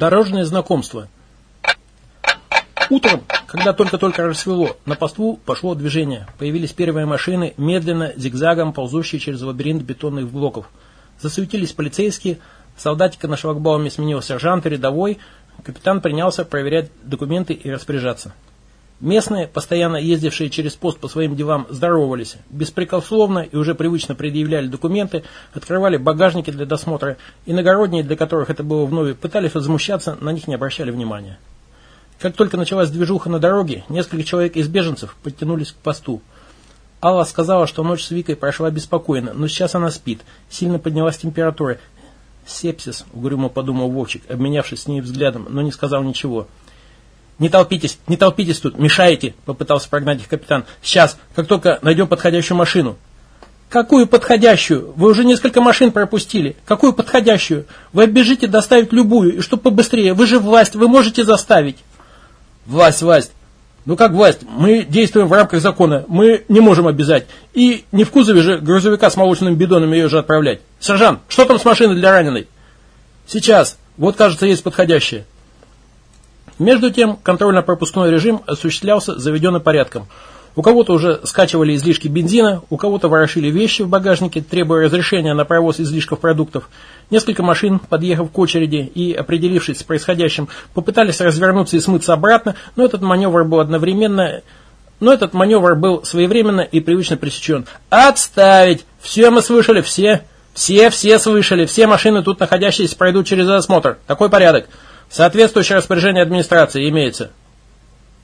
Дорожное знакомство. Утром, когда только-только рассвело, на посту пошло движение. Появились первые машины, медленно, зигзагом, ползущие через лабиринт бетонных блоков. Засуетились полицейские, солдатика на шлагбауме сменил сержант и рядовой, капитан принялся проверять документы и распоряжаться. Местные, постоянно ездившие через пост по своим делам, здоровались, беспрекословно и уже привычно предъявляли документы, открывали багажники для досмотра, иногородние, для которых это было вновь, пытались возмущаться, на них не обращали внимания. Как только началась движуха на дороге, несколько человек из беженцев подтянулись к посту. Алла сказала, что ночь с Викой прошла беспокойно, но сейчас она спит. Сильно поднялась температура. «Сепсис», — угрюмо подумал Вовчик, обменявшись с ней взглядом, но не сказал ничего. «Не толпитесь, не толпитесь тут, мешаете!» – попытался прогнать их капитан. «Сейчас, как только найдем подходящую машину». «Какую подходящую? Вы уже несколько машин пропустили. Какую подходящую? Вы оббежите доставить любую, и чтоб побыстрее. Вы же власть, вы можете заставить». «Власть, власть. Ну как власть? Мы действуем в рамках закона. Мы не можем обязать. И не в кузове же грузовика с молочными бидонами ее же отправлять. Сержант, что там с машиной для раненой?» «Сейчас. Вот, кажется, есть подходящая». Между тем, контрольно-пропускной режим осуществлялся заведенным порядком. У кого-то уже скачивали излишки бензина, у кого-то ворошили вещи в багажнике, требуя разрешения на провоз излишков продуктов. Несколько машин, подъехав к очереди и определившись с происходящим, попытались развернуться и смыться обратно, но этот маневр был одновременно... Но этот маневр был своевременно и привычно пресечен. «Отставить! Все мы слышали, все! Все, все слышали! Все машины тут находящиеся пройдут через осмотр. Такой порядок!» Соответствующее распоряжение администрации имеется.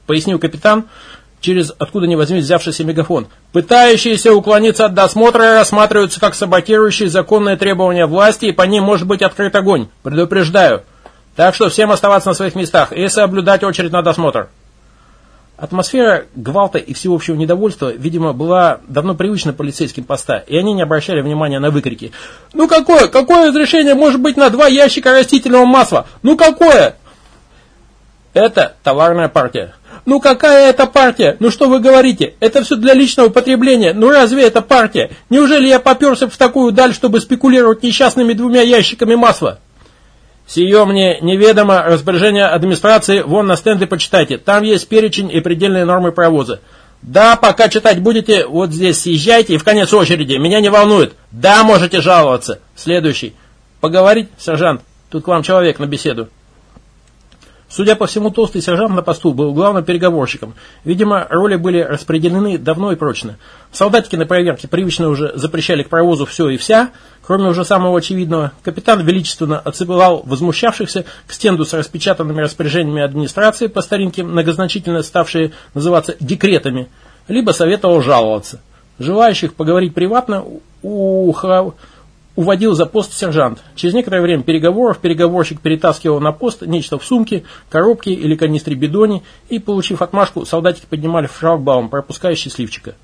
Пояснил капитан, через откуда ни возьмись взявшийся мегафон. Пытающиеся уклониться от досмотра рассматриваются как саботирующие законные требования власти, и по ним может быть открыт огонь. Предупреждаю. Так что всем оставаться на своих местах и соблюдать очередь на досмотр. Атмосфера гвалта и всеобщего недовольства, видимо, была давно привычна полицейским поста, и они не обращали внимания на выкрики. «Ну какое? Какое разрешение может быть на два ящика растительного масла? Ну какое?» «Это товарная партия». «Ну какая это партия? Ну что вы говорите? Это все для личного потребления. Ну разве это партия? Неужели я поперся в такую даль, чтобы спекулировать несчастными двумя ящиками масла?» Сие мне неведомо, распоряжение администрации, вон на стенде почитайте. Там есть перечень и предельные нормы провоза. Да, пока читать будете, вот здесь съезжайте и в конец очереди. Меня не волнует. Да, можете жаловаться. Следующий. Поговорить, сержант? Тут к вам человек на беседу. Судя по всему, толстый сержант на посту был главным переговорщиком. Видимо, роли были распределены давно и прочно. Солдатики на проверке привычно уже запрещали к провозу все и вся, кроме уже самого очевидного. Капитан величественно отсылал возмущавшихся к стенду с распечатанными распоряжениями администрации, по старинке многозначительно ставшие называться декретами, либо советовал жаловаться. Желающих поговорить приватно у уводил за пост сержант. Через некоторое время переговоров переговорщик перетаскивал на пост нечто в сумке, коробке или канистре бидоне, и, получив отмашку, солдатики поднимали в шлагбаум, пропуская счастливчика.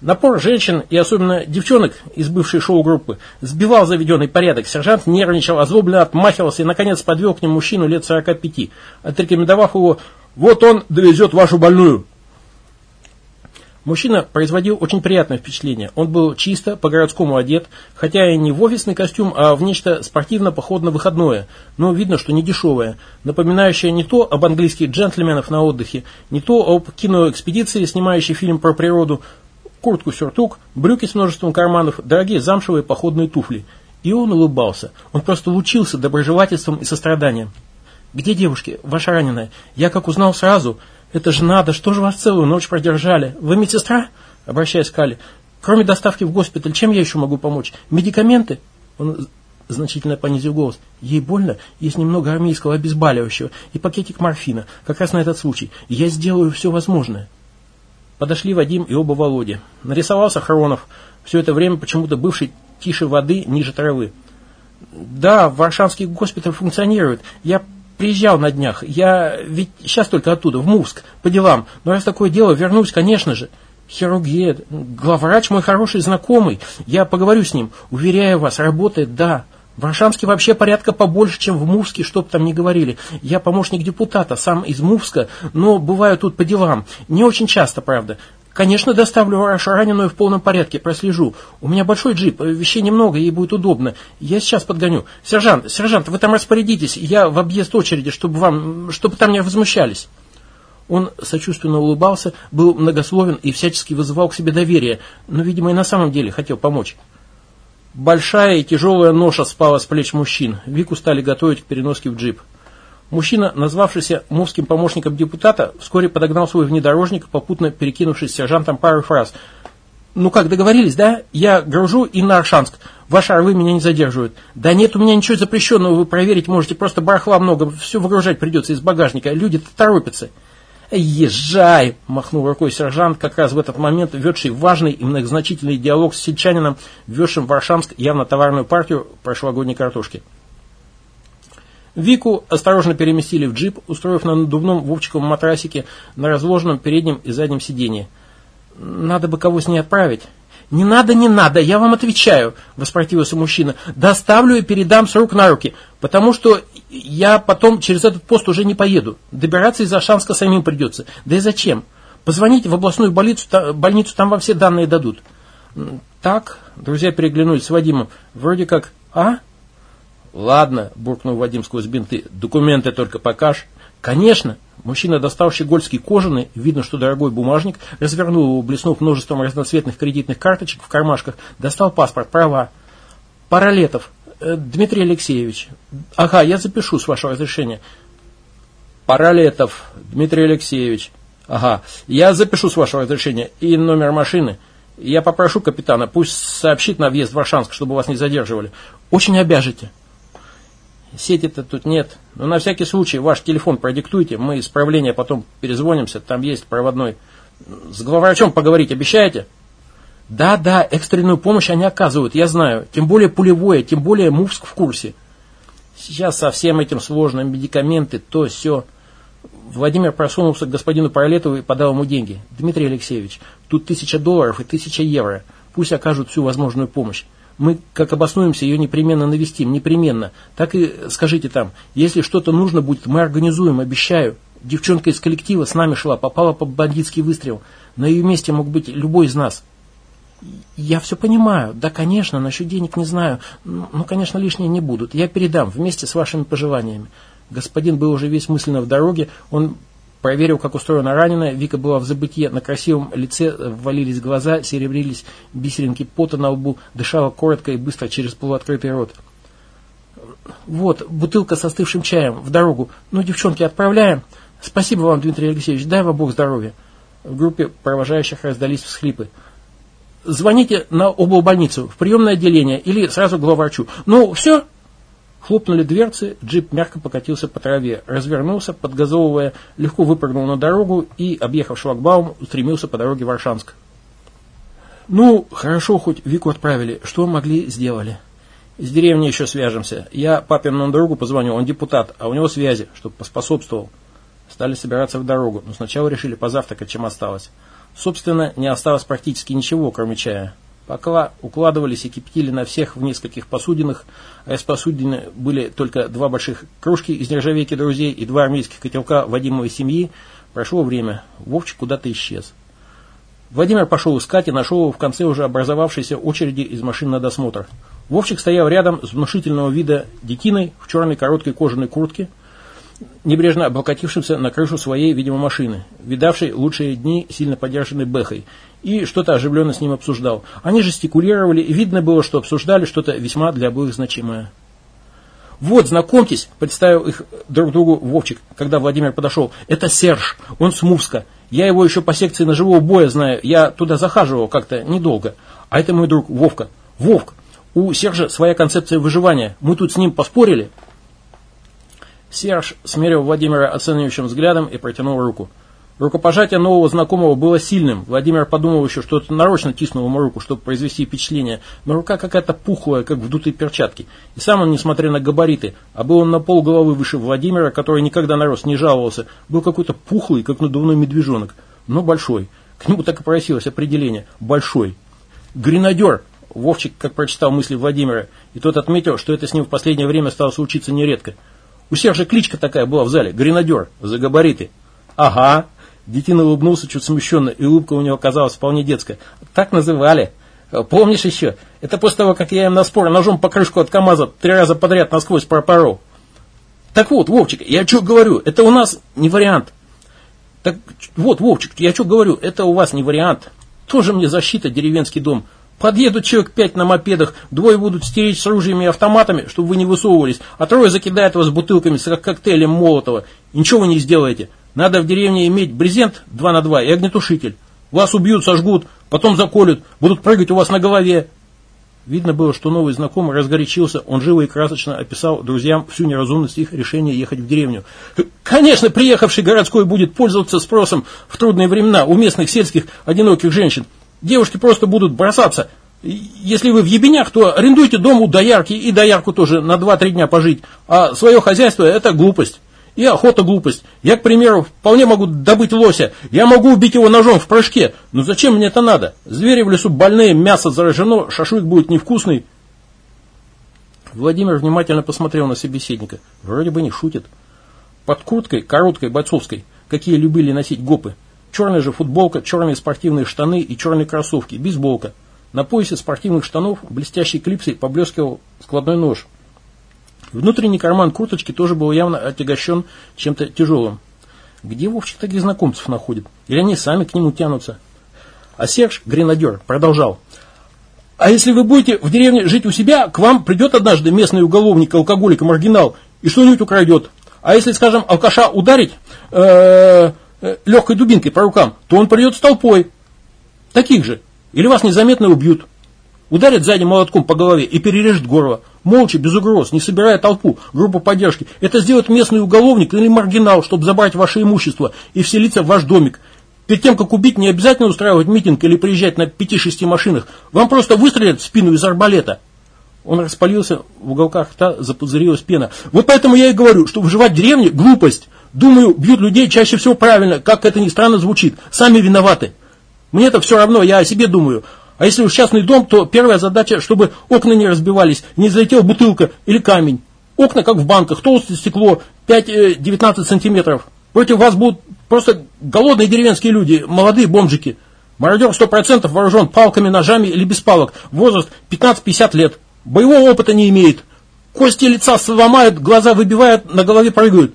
Напор женщин и особенно девчонок из бывшей шоу-группы сбивал заведенный порядок. Сержант нервничал, озлобленно отмахивался и, наконец, подвел к нему мужчину лет 45, отрекомендовав его «Вот он довезет вашу больную». Мужчина производил очень приятное впечатление. Он был чисто, по-городскому одет, хотя и не в офисный костюм, а в нечто спортивно-походно-выходное, но видно, что не дешевое, напоминающее не то об английских джентльменов на отдыхе, не то об киноэкспедиции, снимающей фильм про природу, куртку-сюртук, брюки с множеством карманов, дорогие замшевые походные туфли. И он улыбался. Он просто лучился доброжелательством и состраданием. «Где девушки? Ваша раненая? Я как узнал сразу...» «Это же надо! Что же вас целую ночь продержали? Вы медсестра?» Обращаясь к Али. «Кроме доставки в госпиталь, чем я еще могу помочь? Медикаменты?» Он значительно понизил голос. «Ей больно? Есть немного армейского обезболивающего и пакетик морфина. Как раз на этот случай. Я сделаю все возможное». Подошли Вадим и оба Володи. Нарисовался Хронов, все это время почему-то бывший тише воды, ниже травы. «Да, Варшавский госпиталь функционирует. Я приезжал на днях. Я ведь сейчас только оттуда, в Мувск, по делам. Но раз такое дело, вернусь, конечно же. Хирургия, главврач мой хороший знакомый. Я поговорю с ним. Уверяю вас, работает, да. В Варшанске вообще порядка побольше, чем в Мувске, чтоб там ни говорили. Я помощник депутата, сам из Мувска, но бываю тут по делам. Не очень часто, правда. Конечно, доставлю вашу раненую в полном порядке, прослежу. У меня большой джип, вещей немного, ей будет удобно. Я сейчас подгоню. Сержант, сержант, вы там распорядитесь, я в объезд очереди, чтобы вам, чтобы там не возмущались. Он сочувственно улыбался, был многословен и всячески вызывал к себе доверие, но, видимо, и на самом деле хотел помочь. Большая и тяжелая ноша спала с плеч мужчин. Вику стали готовить к переноске в джип. Мужчина, назвавшийся мувским помощником депутата, вскоре подогнал свой внедорожник, попутно перекинувшись сержантом пару фраз. «Ну как, договорились, да? Я гружу и на Аршанск. Ваши орлы меня не задерживают. Да нет у меня ничего запрещенного, вы проверить можете, просто барахла много, все выгружать придется из багажника. Люди-то торопятся». «Езжай!» – махнул рукой сержант, как раз в этот момент ведший важный и многозначительный диалог с сельчанином, везшим в Аршанск явно товарную партию прошлогодней картошки. Вику осторожно переместили в джип, устроив на надувном вовчиковом матрасике на разложенном переднем и заднем сиденье. «Надо бы кого с ней отправить». «Не надо, не надо, я вам отвечаю», – воспротивился мужчина. «Доставлю и передам с рук на руки, потому что я потом через этот пост уже не поеду. Добираться из Ашанска самим придется. Да и зачем? Позвоните в областную больницу, больницу там вам все данные дадут». «Так», – друзья переглянулись с Вадимом, – «вроде как, а?» «Ладно», – буркнул Вадим сквозь бинты, – «документы только покажь». «Конечно!» Мужчина достал щегольский кожаный, видно, что дорогой бумажник, развернул его, блеснув множеством разноцветных кредитных карточек в кармашках, достал паспорт, права. Паралетов. Э, Дмитрий Алексеевич. Ага, я запишу с вашего разрешения. Паралетов. Дмитрий Алексеевич. Ага, я запишу с вашего разрешения. И номер машины. Я попрошу капитана, пусть сообщит на въезд в Варшанск, чтобы вас не задерживали. Очень обяжете. Сети-то тут нет. Но на всякий случай ваш телефон продиктуйте, мы исправления потом перезвонимся, там есть проводной. С главврачом поговорить обещаете? Да, да, экстренную помощь они оказывают, я знаю. Тем более пулевое, тем более Мувск в курсе. Сейчас со всем этим сложно, медикаменты, то, все. Владимир просунулся к господину Паралетову и подал ему деньги. Дмитрий Алексеевич, тут тысяча долларов и тысяча евро. Пусть окажут всю возможную помощь. Мы, как обоснуемся, ее непременно навестим, непременно. Так и скажите там, если что-то нужно будет, мы организуем, обещаю. Девчонка из коллектива с нами шла, попала под бандитский выстрел. На ее месте мог быть любой из нас. Я все понимаю. Да, конечно, насчет денег не знаю. Ну, конечно, лишние не будут. Я передам вместе с вашими пожеланиями. Господин был уже весь мысленно в дороге. Он Проверил, как устроена раненая, Вика была в забытье, на красивом лице ввалились глаза, серебрились бисеринки пота на лбу, дышала коротко и быстро через полуоткрытый рот. «Вот, бутылка с остывшим чаем, в дорогу. Ну, девчонки, отправляем. Спасибо вам, Дмитрий Алексеевич, дай вам Бог здоровья». В группе провожающих раздались всхлипы. «Звоните на облбольницу, в приемное отделение или сразу главврачу. Ну, все?» Хлопнули дверцы, джип мягко покатился по траве, развернулся, подгазовывая, легко выпрыгнул на дорогу и, объехав шлагбаум, устремился по дороге в Варшанск. Ну, хорошо, хоть Вику отправили. Что могли, сделали. Из деревни еще свяжемся. Я папиному другу позвоню, он депутат, а у него связи, чтобы поспособствовал. Стали собираться в дорогу, но сначала решили позавтракать, чем осталось. Собственно, не осталось практически ничего, кроме чая. Пока укладывались и кипятили на всех в нескольких посудинах, а из посудины были только два больших кружки из нержавейки друзей и два армейских котелка Вадимовой семьи, прошло время. Вовчик куда-то исчез. Владимир пошел искать и нашел в конце уже образовавшейся очереди из машин на досмотр. Вовчик стоял рядом с внушительного вида детиной в черной короткой кожаной куртке, небрежно облокотившимся на крышу своей, видимо, машины, видавшей лучшие дни сильно подержанной Бэхой, и что-то оживленно с ним обсуждал. Они жестикулировали, и видно было, что обсуждали что-то весьма для обоих значимое. «Вот, знакомьтесь», — представил их друг другу Вовчик, когда Владимир подошел. «Это Серж, он с Мувска. Я его еще по секции ножевого боя знаю, я туда захаживал как-то недолго. А это мой друг Вовка. Вовк, у Сержа своя концепция выживания. Мы тут с ним поспорили». Серж смерил Владимира оценивающим взглядом и протянул руку. Рукопожатие нового знакомого было сильным. Владимир подумал еще, что это нарочно тиснул ему руку, чтобы произвести впечатление. Но рука какая-то пухлая, как в дутой перчатке. И сам он, несмотря на габариты, а был он на пол головы выше Владимира, который никогда на рост не жаловался, был какой-то пухлый, как надувной медвежонок, но большой. К нему так и просилось определение «большой». «Гренадер», Вовчик, как прочитал мысли Владимира, и тот отметил, что это с ним в последнее время стало случиться нередко. У Сержа кличка такая была в зале, гренадер, за габариты. Ага, Детина улыбнулся чуть смущенно, и улыбка у него оказалась вполне детская. Так называли. Помнишь еще? Это после того, как я им на спор ножом по крышку от КамАЗа три раза подряд насквозь пропорол. Так вот, Вовчик, я что говорю, это у нас не вариант. Так вот, Вовчик, я что говорю, это у вас не вариант. Тоже мне защита, деревенский дом. Подъедут человек пять на мопедах, двое будут стеречь с ружьями и автоматами, чтобы вы не высовывались, а трое закидают вас бутылками с коктейлем Молотова. ничего вы не сделаете. Надо в деревне иметь брезент 2 на 2 и огнетушитель. Вас убьют, сожгут, потом заколют, будут прыгать у вас на голове. Видно было, что новый знакомый разгорячился, он живо и красочно описал друзьям всю неразумность их решения ехать в деревню. Конечно, приехавший городской будет пользоваться спросом в трудные времена у местных сельских одиноких женщин. Девушки просто будут бросаться. Если вы в ебенях, то арендуйте дом у доярки и доярку тоже на 2-3 дня пожить. А свое хозяйство это глупость. И охота глупость. Я, к примеру, вполне могу добыть лося. Я могу убить его ножом в прыжке. Но зачем мне это надо? Звери в лесу больные, мясо заражено, шашлык будет невкусный. Владимир внимательно посмотрел на собеседника. Вроде бы не шутит. Под курткой, короткой, бойцовской, какие любили носить гопы. Черная же футболка, черные спортивные штаны и черные кроссовки, бейсболка. На поясе спортивных штанов блестящей клипсой поблескивал складной нож. Внутренний карман курточки тоже был явно отягощен чем-то тяжелым. Где Вовчик таких знакомцев находит? Или они сами к нему тянутся? А Серж, гренадер, продолжал. А если вы будете в деревне жить у себя, к вам придет однажды местный уголовник, алкоголик, маргинал и что-нибудь украдет. А если, скажем, алкаша ударить э, э, легкой дубинкой по рукам, то он придет с толпой. Таких же. Или вас незаметно убьют. Ударит сзади молотком по голове и перережет горло. Молча, без угроз, не собирая толпу, группу поддержки. Это сделает местный уголовник или маргинал, чтобы забрать ваше имущество и вселиться в ваш домик. Перед тем, как убить, не обязательно устраивать митинг или приезжать на пяти-шести машинах. Вам просто выстрелят в спину из арбалета. Он распалился, в уголках рта запузырилась пена. Вот поэтому я и говорю, что выживать в деревне – глупость. Думаю, бьют людей чаще всего правильно, как это ни странно звучит. Сами виноваты. Мне это все равно, я о себе думаю. А если уж частный дом, то первая задача, чтобы окна не разбивались, не залетела бутылка или камень. Окна, как в банках, толстое стекло, 5-19 э, сантиметров. Против вас будут просто голодные деревенские люди, молодые бомжики. Мародер 100% вооружен палками, ножами или без палок. Возраст 15-50 лет. Боевого опыта не имеет. Кости лица сломают, глаза выбивают, на голове прыгают.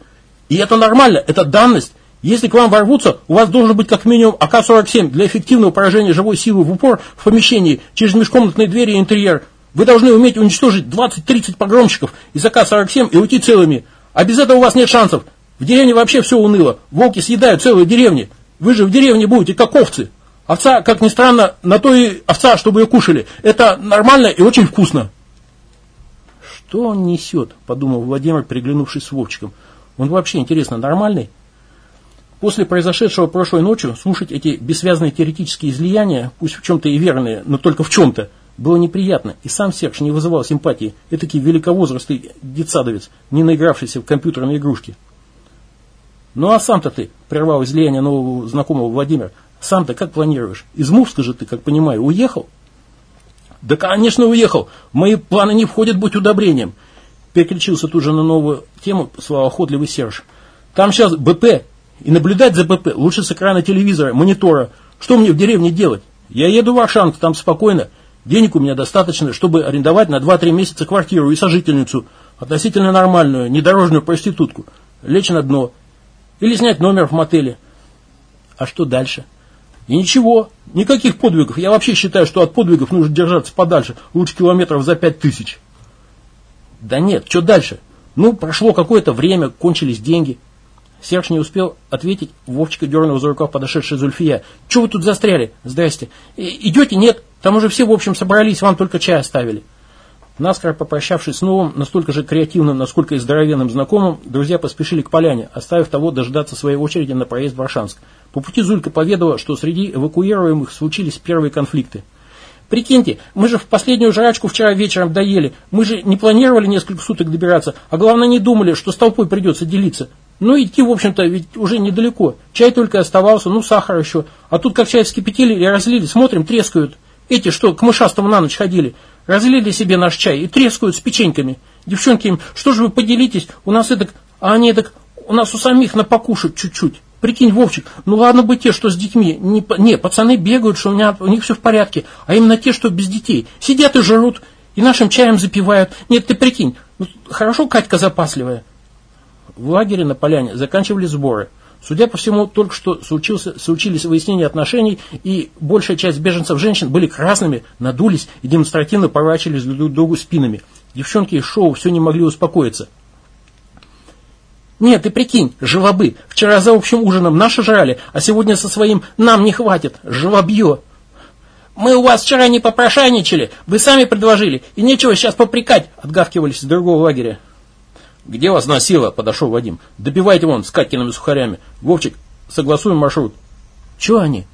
И это нормально, это данность. Если к вам ворвутся, у вас должен быть как минимум АК-47 для эффективного поражения живой силы в упор в помещении через межкомнатные двери и интерьер. Вы должны уметь уничтожить 20-30 погромщиков из АК-47 и уйти целыми. А без этого у вас нет шансов. В деревне вообще все уныло. Волки съедают целые деревни. Вы же в деревне будете как овцы. Овца, как ни странно, на то и овца, чтобы ее кушали. Это нормально и очень вкусно. Что он несет, подумал Владимир, приглянувшись с Вовчиком. Он вообще, интересно, нормальный? После произошедшего прошлой ночью слушать эти бессвязные теоретические излияния, пусть в чем-то и верные, но только в чем-то, было неприятно, и сам Серж не вызывал симпатии, этакий великовозрастный детсадовец, не наигравшийся в компьютерные игрушки. «Ну а сам-то ты», — прервал излияние нового знакомого Владимир, «сам-то как планируешь? Из Мувска же ты, как понимаю, уехал?» «Да, конечно, уехал. мои планы не входят быть удобрением», — переключился тут же на новую тему словоохотливый Серж. «Там сейчас БП и наблюдать за БП лучше с экрана телевизора, монитора. Что мне в деревне делать? Я еду в Ашанг, там спокойно. Денег у меня достаточно, чтобы арендовать на 2-3 месяца квартиру и сожительницу. Относительно нормальную, недорожную проститутку. Лечь на дно. Или снять номер в мотеле. А что дальше? И ничего, никаких подвигов. Я вообще считаю, что от подвигов нужно держаться подальше. Лучше километров за пять тысяч. Да нет, что дальше? Ну, прошло какое-то время, кончились деньги. Серж не успел ответить, Вовчика дернул за рукав подошедшая Зульфия. «Чего вы тут застряли? Здрасте. идете? Нет? Там уже все, в общем, собрались, вам только чай оставили». Наскоро попрощавшись с новым, настолько же креативным, насколько и здоровенным знакомым, друзья поспешили к поляне, оставив того дождаться своей очереди на проезд в Аршанск. По пути Зулька поведала, что среди эвакуируемых случились первые конфликты. Прикиньте, мы же в последнюю жрачку вчера вечером доели. Мы же не планировали несколько суток добираться, а главное не думали, что с толпой придется делиться. Ну, идти, в общем-то, ведь уже недалеко. Чай только оставался, ну, сахар еще. А тут как чай вскипятили и разлили, смотрим, трескают. Эти, что к мышастому на ночь ходили, разлили себе наш чай и трескают с печеньками. Девчонки им, что же вы поделитесь, у нас это, а они так, у нас у самих на покушать чуть-чуть. Прикинь, Вовчик, ну ладно бы те, что с детьми. Не, не пацаны бегают, что у, меня, у них все в порядке. А именно те, что без детей. Сидят и жрут, и нашим чаем запивают. Нет, ты прикинь, ну, хорошо Катька запасливая. В лагере на поляне заканчивали сборы. Судя по всему, только что случился, случились выяснения отношений, и большая часть беженцев женщин были красными, надулись и демонстративно поворачивались друг к другу спинами. Девчонки из шоу все не могли успокоиться. Нет, ты прикинь, живобы. Вчера за общим ужином наши жрали, а сегодня со своим нам не хватит. Живобье. Мы у вас вчера не попрошайничали, вы сами предложили, и нечего сейчас попрекать, отгавкивались из другого лагеря. Где вас носило? Подошел Вадим. Добивайте вон с Катькиными сухарями. Вовчик, согласуем маршрут. Че они?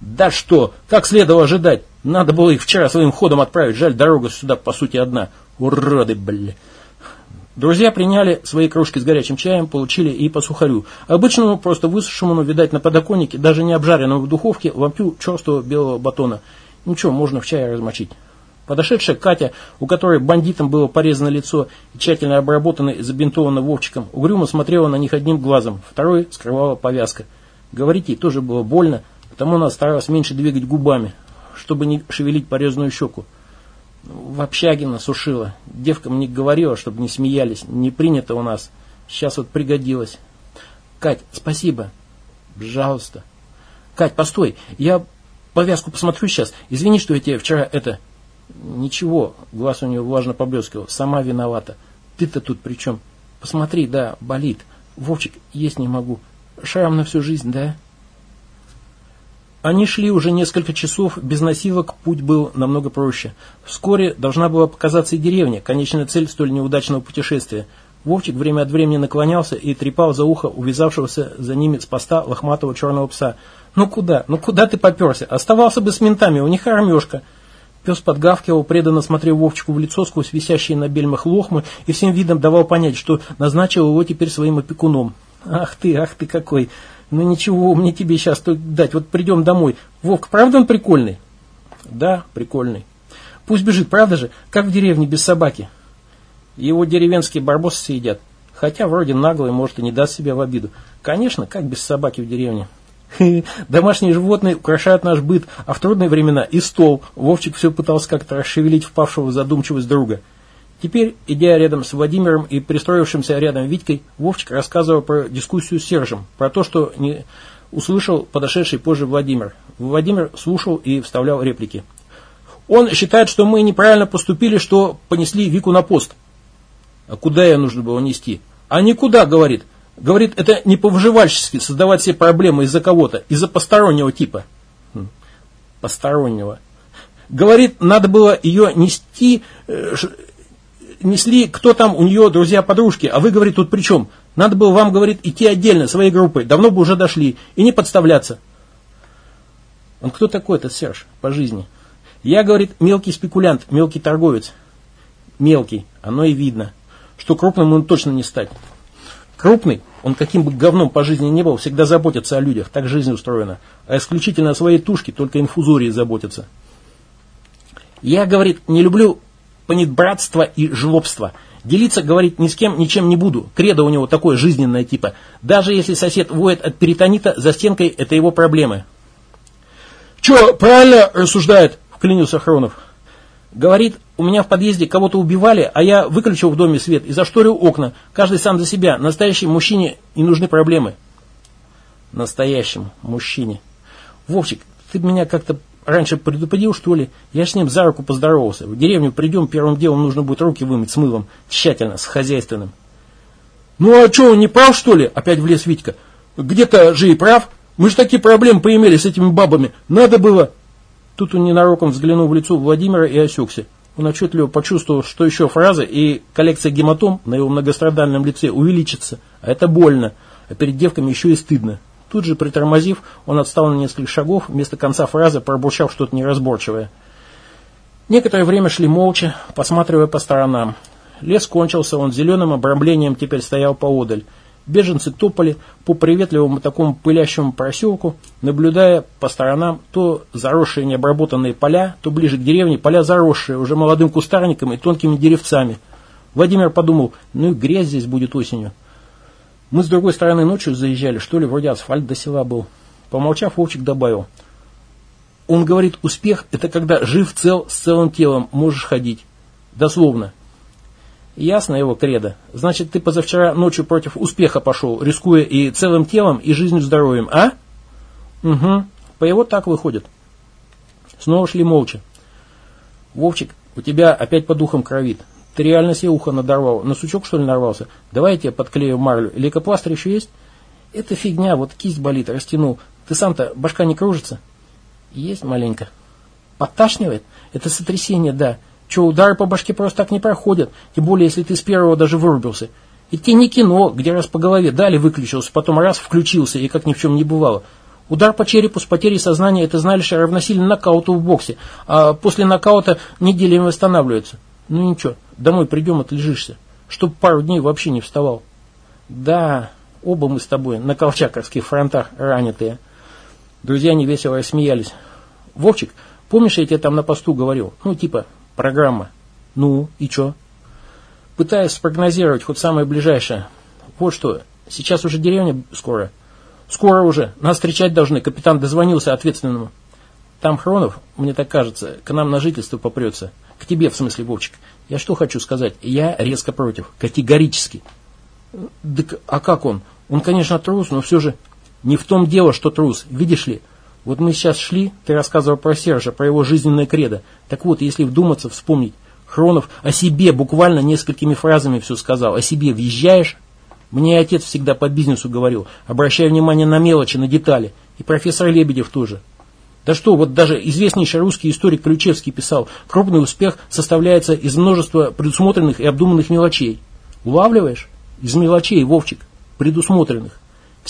Да что, как следовало ожидать. Надо было их вчера своим ходом отправить. Жаль, дорога сюда по сути одна. Уроды, бля. Друзья приняли свои кружки с горячим чаем, получили и по сухарю. Обычному, просто высушенному, видать, на подоконнике, даже не обжаренному в духовке, ломтю черстого белого батона. Ничего, можно в чае размочить. Подошедшая Катя, у которой бандитом было порезано лицо и тщательно обработано и забинтовано Вовчиком, угрюмо смотрела на них одним глазом, второй скрывала повязка. Говорить ей тоже было больно, потому она старалась меньше двигать губами, чтобы не шевелить порезанную щеку. В общаге насушила. Девкам не говорила, чтобы не смеялись. Не принято у нас. Сейчас вот пригодилось. Кать, спасибо. Пожалуйста. Кать, постой. Я повязку посмотрю сейчас. Извини, что я тебе вчера это... Ничего. Глаз у нее влажно поблескивал. Сама виновата. Ты-то тут при чем? Посмотри, да, болит. Вовчик, есть не могу. Шрам на всю жизнь, да? Они шли уже несколько часов, без носилок путь был намного проще. Вскоре должна была показаться и деревня, конечная цель столь неудачного путешествия. Вовчик время от времени наклонялся и трепал за ухо увязавшегося за ними с поста лохматого черного пса. «Ну куда? Ну куда ты поперся? Оставался бы с ментами, у них армешка». Пес подгавкивал, преданно смотрел Вовчику в лицо сквозь висящие на бельмах лохмы и всем видом давал понять, что назначил его теперь своим опекуном. «Ах ты, ах ты какой!» Ну ничего, мне тебе сейчас дать. Вот придем домой. Вовка, правда он прикольный? Да, прикольный. Пусть бежит, правда же? Как в деревне без собаки. Его деревенские барбосы съедят. Хотя вроде наглый, может и не даст себя в обиду. Конечно, как без собаки в деревне. Домашние животные украшают наш быт, а в трудные времена и стол. Вовчик все пытался как-то расшевелить впавшего в задумчивость друга. Теперь, идя рядом с Владимиром и пристроившимся рядом Витькой, Вовчик рассказывал про дискуссию с Сержем, про то, что не услышал подошедший позже Владимир. Владимир слушал и вставлял реплики. Он считает, что мы неправильно поступили, что понесли Вику на пост. А куда ее нужно было нести? А никуда, говорит. Говорит, это не по-выживальчески создавать себе проблемы из-за кого-то, из-за постороннего типа. Хм, постороннего. Говорит, надо было ее нести, э, несли, кто там у нее друзья-подружки, а вы, говорит, тут при чем? Надо было вам, говорит, идти отдельно, своей группой, давно бы уже дошли, и не подставляться. Он кто такой этот Серж по жизни? Я, говорит, мелкий спекулянт, мелкий торговец. Мелкий, оно и видно, что крупным он точно не стать. Крупный, он каким бы говном по жизни не был, всегда заботится о людях, так жизнь устроена. А исключительно о своей тушке, только инфузории заботится. Я, говорит, не люблю понятбратство и жлобство. Делиться, говорит, ни с кем, ничем не буду. Кредо у него такое жизненное типа. Даже если сосед воет от перитонита, за стенкой это его проблемы. Че, правильно рассуждает, вклинился Хронов. Говорит, у меня в подъезде кого-то убивали, а я выключил в доме свет и зашторил окна. Каждый сам за себя. Настоящему мужчине не нужны проблемы. Настоящему мужчине. Вовчик, ты меня как-то раньше предупредил, что ли? Я с ним за руку поздоровался. В деревню придем, первым делом нужно будет руки вымыть с мылом. Тщательно, с хозяйственным. Ну а что, он не прав, что ли? Опять влез Витька. Где-то же и прав. Мы же такие проблемы поимели с этими бабами. Надо было... Тут он ненароком взглянул в лицо Владимира и осекся. Он отчетливо почувствовал, что еще фраза, и коллекция гематом на его многострадальном лице увеличится. А это больно. А перед девками еще и стыдно. Тут же, притормозив, он отстал на несколько шагов, вместо конца фразы пробурчав что-то неразборчивое. Некоторое время шли молча, посматривая по сторонам. Лес кончился, он зеленым обрамлением теперь стоял поодаль. Беженцы топали по приветливому такому пылящему проселку, наблюдая по сторонам то заросшие необработанные поля, то ближе к деревне поля заросшие, уже молодым кустарником и тонкими деревцами. Владимир подумал, ну и грязь здесь будет осенью. Мы с другой стороны ночью заезжали, что ли, вроде асфальт до села был. Помолчав, Вовчик добавил. Он говорит, успех – это когда жив цел с целым телом, можешь ходить. Дословно. Ясно его кредо. Значит, ты позавчера ночью против успеха пошел, рискуя и целым телом, и жизнью, здоровьем, а? Угу. По его так выходит. Снова шли молча. Вовчик, у тебя опять по духам кровит. Ты реально себе ухо надорвал. На сучок, что ли, нарвался? Давай я тебе подклею марлю. Лейкопластырь еще есть? Это фигня, вот кисть болит, растянул. Ты сам-то, башка не кружится? Есть маленько. Подташнивает? Это сотрясение, да. Че, удары по башке просто так не проходят. Тем более, если ты с первого даже вырубился. И те не кино, где раз по голове дали, выключился, потом раз включился, и как ни в чем не бывало. Удар по черепу с потерей сознания, это, знаешь, равносильно нокауту в боксе. А после нокаута неделями восстанавливается. Ну ничего, домой придем, отлежишься. Чтоб пару дней вообще не вставал. Да, оба мы с тобой на колчаковских фронтах ранитые. Друзья невесело рассмеялись. Вовчик, помнишь, я тебе там на посту говорил? Ну, типа, программа. Ну, и чё? Пытаюсь спрогнозировать хоть самое ближайшее. Вот что, сейчас уже деревня скоро. Скоро уже. Нас встречать должны. Капитан дозвонился ответственному. Там Хронов, мне так кажется, к нам на жительство попрется. К тебе, в смысле, Вовчик. Я что хочу сказать? Я резко против. Категорически. Так, а как он? Он, конечно, трус, но все же не в том дело, что трус. Видишь ли, вот мы сейчас шли, ты рассказывал про Сержа, про его жизненное кредо. Так вот, если вдуматься, вспомнить, Хронов о себе буквально несколькими фразами все сказал. О себе въезжаешь? Мне отец всегда по бизнесу говорил, обращай внимание на мелочи, на детали. И профессор Лебедев тоже. Да что, вот даже известнейший русский историк Ключевский писал, крупный успех составляется из множества предусмотренных и обдуманных мелочей. Улавливаешь? Из мелочей, Вовчик, предусмотренных.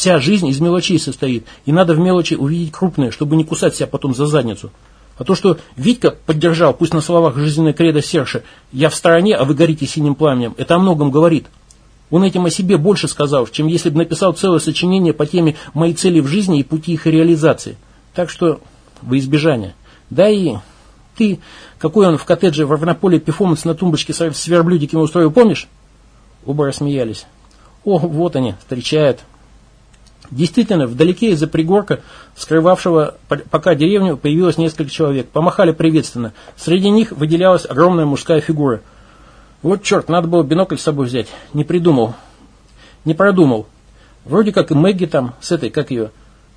Вся жизнь из мелочей состоит, и надо в мелочи увидеть крупное, чтобы не кусать себя потом за задницу. А то, что Витька поддержал, пусть на словах жизненной кредо Серши, «я в стороне, а вы горите синим пламенем», это о многом говорит. Он этим о себе больше сказал, чем если бы написал целое сочинение по теме «Мои цели в жизни и пути их реализации». Так что во избежание. Да и ты, какой он в коттедже в Равнополе перформанс на тумбочке с верблюдиками устроил, помнишь? Оба рассмеялись. О, вот они, встречают. Действительно, вдалеке из-за пригорка, скрывавшего пока деревню, появилось несколько человек. Помахали приветственно. Среди них выделялась огромная мужская фигура. Вот черт, надо было бинокль с собой взять. Не придумал. Не продумал. Вроде как и Мэгги там, с этой, как ее,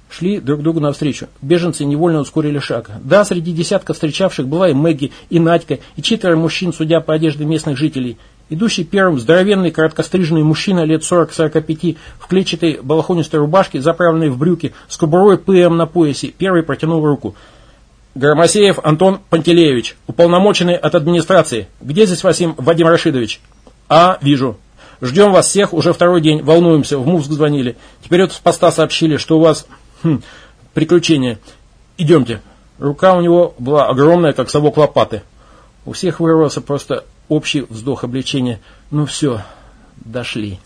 шли друг другу навстречу. Беженцы невольно ускорили шаг. Да, среди десятка встречавших была и Мэгги, и Надька, и четверо мужчин, судя по одежде местных жителей. Идущий первым здоровенный, короткостриженный мужчина лет 40-45 в клетчатой балахонистой рубашке, заправленной в брюки, с кобурой ПМ на поясе, первый протянул руку. Громосеев Антон Пантелеевич, уполномоченный от администрации. Где здесь Васим Вадим Рашидович? А, вижу. Ждем вас всех уже второй день, волнуемся, в МУСК звонили. Теперь вот с поста сообщили, что у вас Хм, приключение. Идемте. Рука у него была огромная, как совок лопаты. У всех вырвался просто общий вздох облегчения. Ну все, дошли.